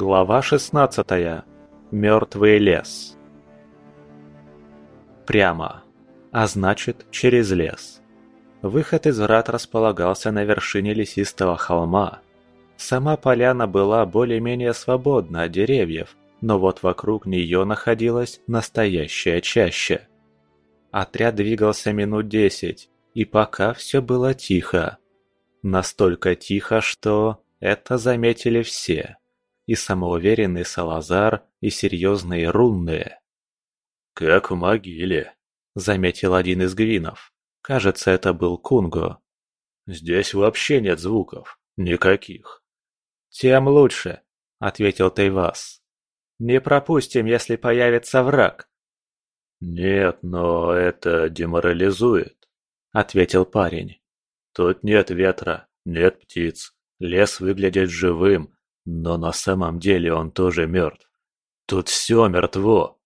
Глава 16. Мертвый лес. Прямо. А значит, через лес. Выход из врат располагался на вершине лесистого холма. Сама поляна была более-менее свободна от деревьев, но вот вокруг нее находилась настоящая чаща. Отряд двигался минут десять, и пока все было тихо. Настолько тихо, что это заметили все. И самоуверенный Салазар, и серьезные рунные. «Как в могиле», — заметил один из гвинов. Кажется, это был Кунго. «Здесь вообще нет звуков. Никаких». «Тем лучше», — ответил Тейвас. «Не пропустим, если появится враг». «Нет, но это деморализует», — ответил парень. «Тут нет ветра, нет птиц, лес выглядит живым, но на самом деле он тоже мертв. Тут все мертво».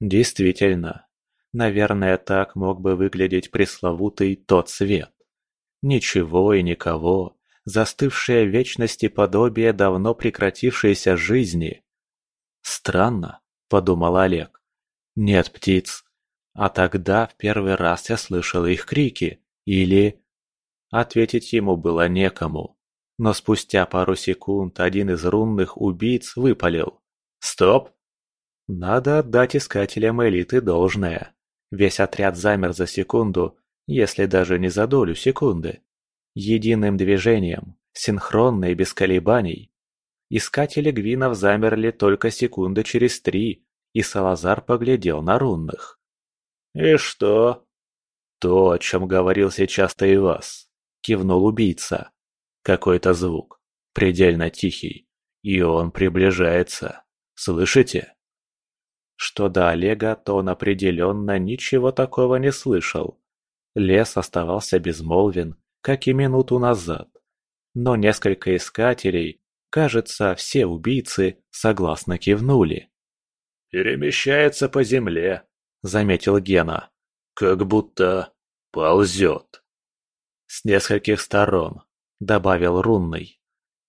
Действительно, наверное, так мог бы выглядеть пресловутый тот свет. Ничего и никого, застывшее вечности подобие давно прекратившейся жизни. «Странно», — подумал Олег. Нет птиц. А тогда в первый раз я слышал их крики. Или... Ответить ему было некому. Но спустя пару секунд один из рунных убийц выпалил. «Стоп!» Надо отдать искателям элиты должное. Весь отряд замер за секунду, если даже не за долю секунды. Единым движением, синхронно и без колебаний. Искатели гвинов замерли только секунды через три, и Салазар поглядел на рунных. «И что?» «То, о чем говорил сейчас ты и вас», — кивнул убийца. «Какой-то звук, предельно тихий, и он приближается. Слышите?» Что до Олега, то он определенно ничего такого не слышал. Лес оставался безмолвен, как и минуту назад. Но несколько искателей, кажется, все убийцы, согласно кивнули. «Перемещается по земле», — заметил Гена. «Как будто ползет». «С нескольких сторон», — добавил Рунный.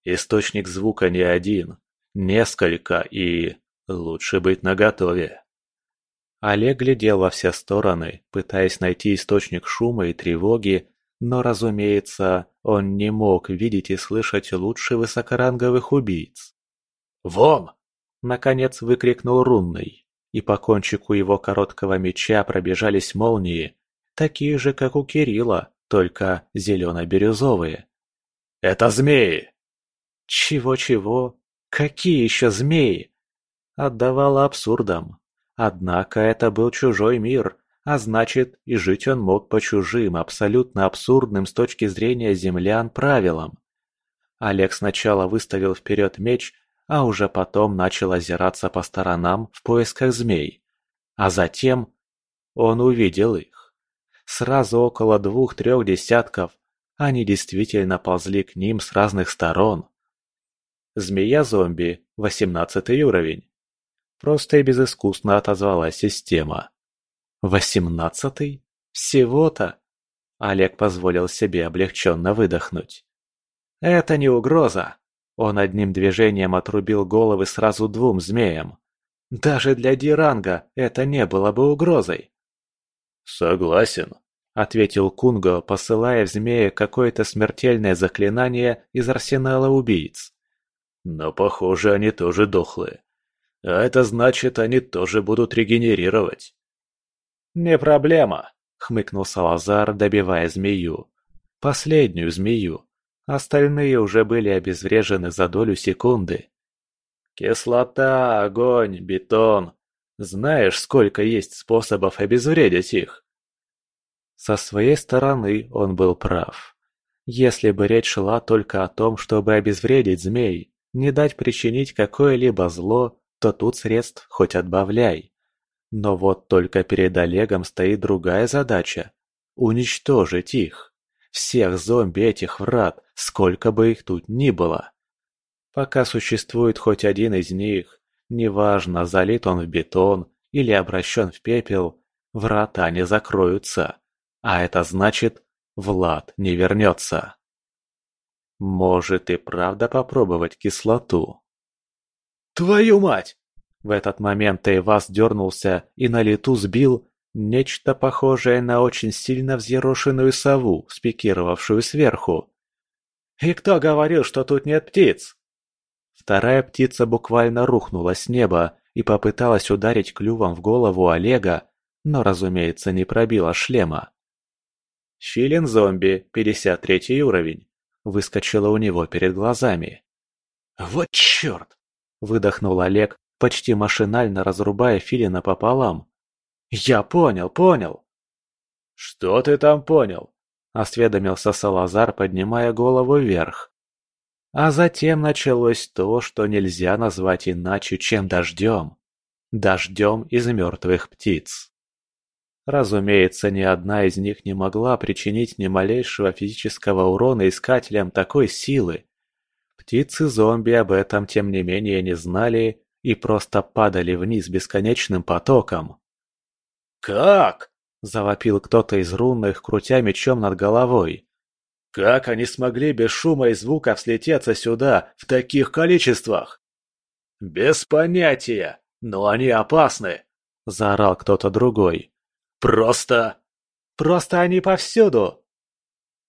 «Источник звука не один, несколько и... лучше быть наготове». Олег глядел во все стороны, пытаясь найти источник шума и тревоги, но, разумеется, он не мог видеть и слышать лучше высокоранговых убийц. «Вон!» Наконец выкрикнул рунный, и по кончику его короткого меча пробежались молнии, такие же, как у Кирилла, только зелено-бирюзовые. «Это змеи!» «Чего-чего? Какие еще змеи?» Отдавало абсурдом. Однако это был чужой мир, а значит, и жить он мог по чужим, абсолютно абсурдным с точки зрения землян правилам. Олег сначала выставил вперед меч, а уже потом начал озираться по сторонам в поисках змей. А затем он увидел их. Сразу около двух-трех десятков они действительно ползли к ним с разных сторон. Змея-зомби, восемнадцатый уровень. Просто и безыскусно отозвалась система. Восемнадцатый? Всего-то? Олег позволил себе облегченно выдохнуть. Это не угроза. Он одним движением отрубил головы сразу двум змеям. Даже для Диранга это не было бы угрозой. «Согласен», — ответил Кунго, посылая в змея какое-то смертельное заклинание из арсенала убийц. «Но, похоже, они тоже дохлые. А это значит, они тоже будут регенерировать». «Не проблема», — хмыкнул Салазар, добивая змею. Последнюю змею, Остальные уже были обезврежены за долю секунды. «Кислота, огонь, бетон. Знаешь, сколько есть способов обезвредить их?» Со своей стороны он был прав. Если бы речь шла только о том, чтобы обезвредить змей, не дать причинить какое-либо зло, то тут средств хоть отбавляй. Но вот только перед Олегом стоит другая задача – уничтожить их. Всех зомби этих врат, сколько бы их тут ни было. Пока существует хоть один из них, неважно, залит он в бетон или обращен в пепел, врата не закроются. А это значит, Влад не вернется. Может и правда попробовать кислоту? Твою мать!» В этот момент Тейвас дернулся и на лету сбил нечто похожее на очень сильно взъерошенную сову, спикировавшую сверху. «И кто говорил, что тут нет птиц?» Вторая птица буквально рухнула с неба и попыталась ударить клювом в голову Олега, но, разумеется, не пробила шлема. «Филин-зомби, 53 уровень», выскочила у него перед глазами. «Вот черт!» – выдохнул Олег, почти машинально разрубая Филина пополам. «Я понял, понял!» «Что ты там понял?» – осведомился Салазар, поднимая голову вверх. А затем началось то, что нельзя назвать иначе, чем дождем. Дождем из мертвых птиц. Разумеется, ни одна из них не могла причинить ни малейшего физического урона искателям такой силы. Птицы-зомби об этом тем не менее не знали и просто падали вниз бесконечным потоком. «Как?» – завопил кто-то из рунных, крутя мечом над головой. «Как они смогли без шума и звука взлететься сюда в таких количествах?» «Без понятия, но они опасны!» – заорал кто-то другой. «Просто... просто они повсюду!»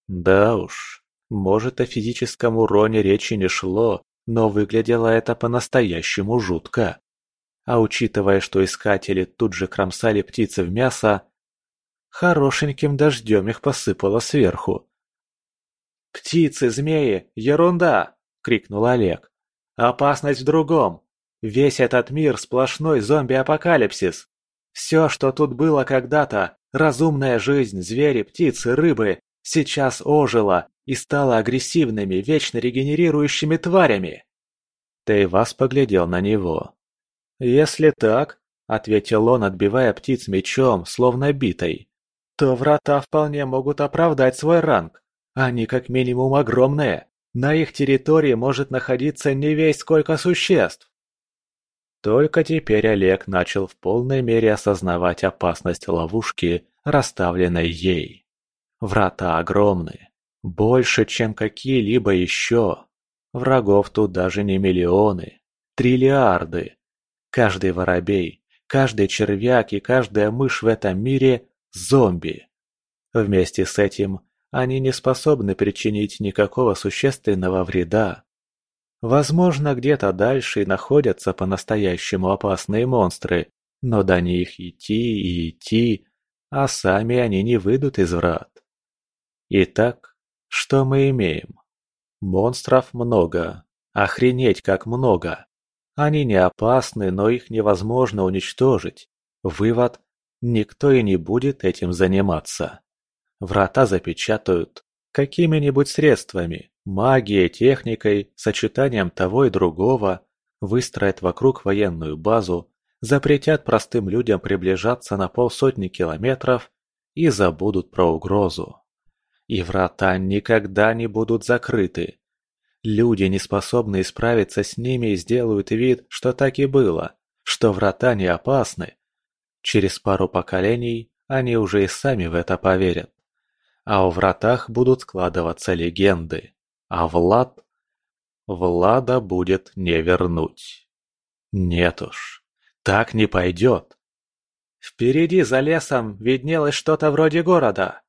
Да уж, может, о физическом уроне речи не шло, но выглядело это по-настоящему жутко. А учитывая, что искатели тут же кромсали птицы в мясо, хорошеньким дождем их посыпало сверху. «Птицы, змеи, ерунда!» — крикнул Олег. «Опасность в другом. Весь этот мир — сплошной зомби-апокалипсис. Все, что тут было когда-то, разумная жизнь, звери, птицы, рыбы, сейчас ожило и стало агрессивными, вечно регенерирующими тварями. Тейвас поглядел на него. «Если так», — ответил он, отбивая птиц мечом, словно битой, «то врата вполне могут оправдать свой ранг. Они как минимум огромные. На их территории может находиться не весь сколько существ». Только теперь Олег начал в полной мере осознавать опасность ловушки, расставленной ей. Врата огромны, больше, чем какие-либо еще. Врагов тут даже не миллионы, триллиарды. Каждый воробей, каждый червяк и каждая мышь в этом мире – зомби. Вместе с этим они не способны причинить никакого существенного вреда. Возможно, где-то дальше и находятся по-настоящему опасные монстры, но до них идти и идти, а сами они не выйдут из врат. Итак, что мы имеем? Монстров много. Охренеть как много. Они не опасны, но их невозможно уничтожить. Вывод – никто и не будет этим заниматься. Врата запечатают какими-нибудь средствами, магией, техникой, сочетанием того и другого, выстроят вокруг военную базу, запретят простым людям приближаться на полсотни километров и забудут про угрозу. И врата никогда не будут закрыты. Люди, не способные справиться с ними, сделают вид, что так и было, что врата не опасны. Через пару поколений они уже и сами в это поверят. А у вратах будут складываться легенды. А Влад... Влада будет не вернуть. Нет уж, так не пойдет. Впереди за лесом виднелось что-то вроде города.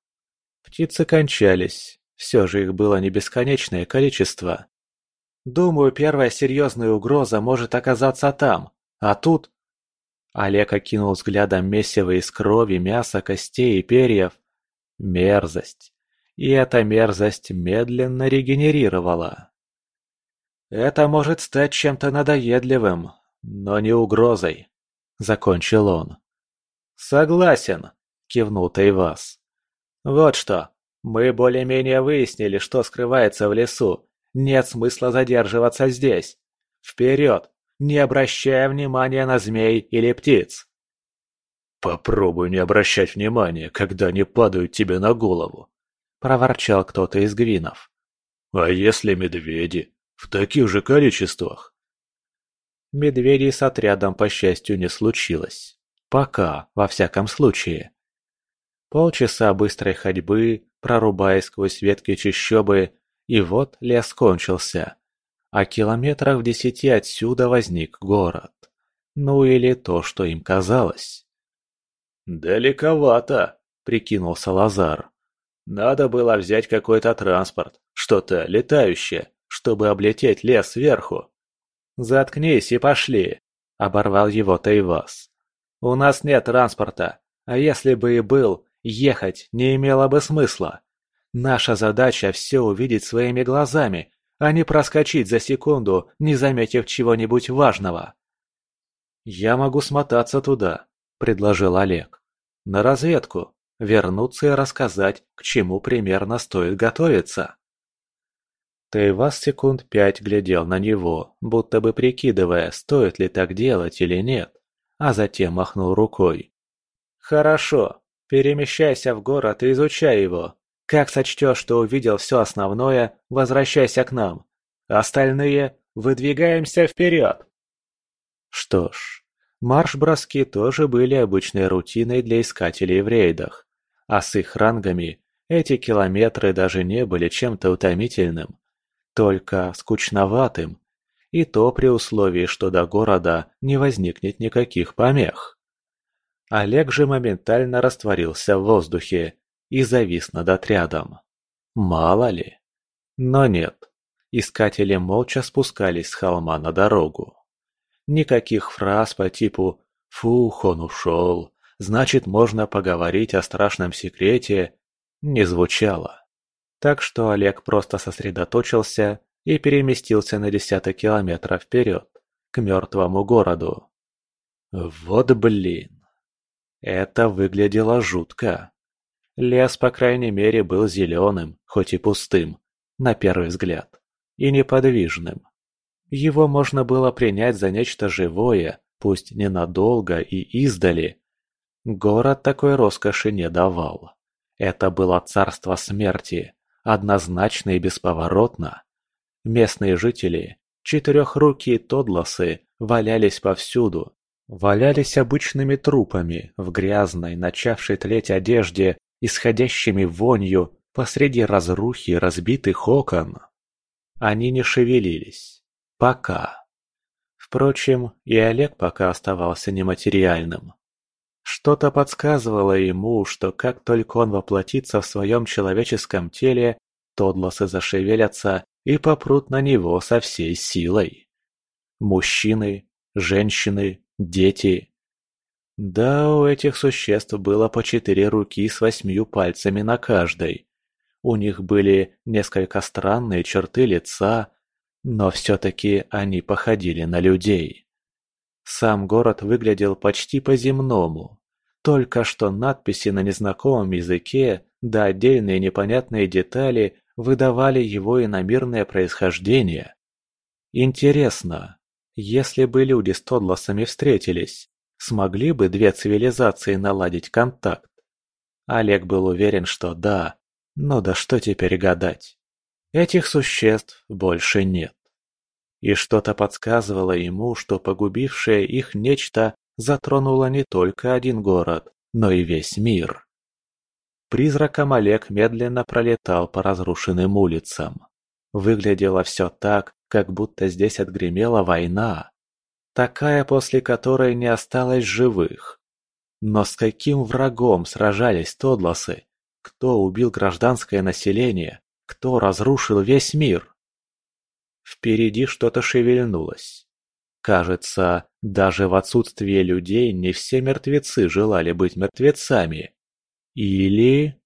Птицы кончались, все же их было не бесконечное количество. Думаю, первая серьезная угроза может оказаться там, а тут... Олег окинул взглядом месиво из крови, мяса, костей и перьев. Мерзость. И эта мерзость медленно регенерировала. «Это может стать чем-то надоедливым, но не угрозой», — закончил он. «Согласен», — кивнул Тайвас. «Вот что. Мы более-менее выяснили, что скрывается в лесу. Нет смысла задерживаться здесь. Вперед, не обращая внимания на змей или птиц!» «Попробуй не обращать внимания, когда они падают тебе на голову», — проворчал кто-то из гвинов. «А если медведи? В таких же количествах?» Медведей с отрядом, по счастью, не случилось. Пока, во всяком случае. Полчаса быстрой ходьбы, прорубаясь сквозь ветки чащобы, и вот лес кончился. а километрах в десяти отсюда возник город. Ну или то, что им казалось. «Далековато», — прикинул Салазар. «Надо было взять какой-то транспорт, что-то летающее, чтобы облететь лес сверху». «Заткнись и пошли», — оборвал его Тайвас. «У нас нет транспорта, а если бы и был, ехать не имело бы смысла. Наша задача все увидеть своими глазами, а не проскочить за секунду, не заметив чего-нибудь важного. «Я могу смотаться туда», — предложил Олег. «На разведку. Вернуться и рассказать, к чему примерно стоит готовиться». Тейвас секунд пять глядел на него, будто бы прикидывая, стоит ли так делать или нет, а затем махнул рукой. «Хорошо, перемещайся в город и изучай его. Как сочтешь, что увидел все основное, возвращайся к нам. Остальные выдвигаемся вперед!» Что ж, марш-броски тоже были обычной рутиной для искателей в рейдах, а с их рангами эти километры даже не были чем-то утомительным, только скучноватым, и то при условии, что до города не возникнет никаких помех. Олег же моментально растворился в воздухе и завис над отрядом. Мало ли. Но нет, искатели молча спускались с холма на дорогу. Никаких фраз по типу «Фух, он ушел», «Значит, можно поговорить о страшном секрете» не звучало. Так что Олег просто сосредоточился и переместился на десяток километров вперед, к мертвому городу. Вот блин. Это выглядело жутко. Лес, по крайней мере, был зеленым, хоть и пустым, на первый взгляд, и неподвижным. Его можно было принять за нечто живое, пусть ненадолго и издали. Город такой роскоши не давал. Это было царство смерти, однозначно и бесповоротно. Местные жители, четырехрукие тодласы, валялись повсюду. Валялись обычными трупами в грязной, начавшей тлеть одежде, исходящими вонью посреди разрухи разбитых окон. Они не шевелились. Пока. Впрочем, и Олег пока оставался нематериальным. Что-то подсказывало ему, что как только он воплотится в своем человеческом теле, тодлосы зашевелятся и попрут на него со всей силой. Мужчины, женщины, дети. Да, у этих существ было по четыре руки с восьмью пальцами на каждой. У них были несколько странные черты лица, но все-таки они походили на людей. Сам город выглядел почти по-земному. Только что надписи на незнакомом языке, да отдельные непонятные детали выдавали его иномирное происхождение. Интересно, если бы люди с Тодлосами встретились, смогли бы две цивилизации наладить контакт? Олег был уверен, что да, но да что теперь гадать. Этих существ больше нет. И что-то подсказывало ему, что погубившее их нечто затронуло не только один город, но и весь мир. Призраком Олег медленно пролетал по разрушенным улицам. Выглядело все так, как будто здесь отгремела война. Такая, после которой не осталось живых. Но с каким врагом сражались Тодлосы? Кто убил гражданское население? Кто разрушил весь мир? Впереди что-то шевельнулось. Кажется, даже в отсутствие людей не все мертвецы желали быть мертвецами. Или...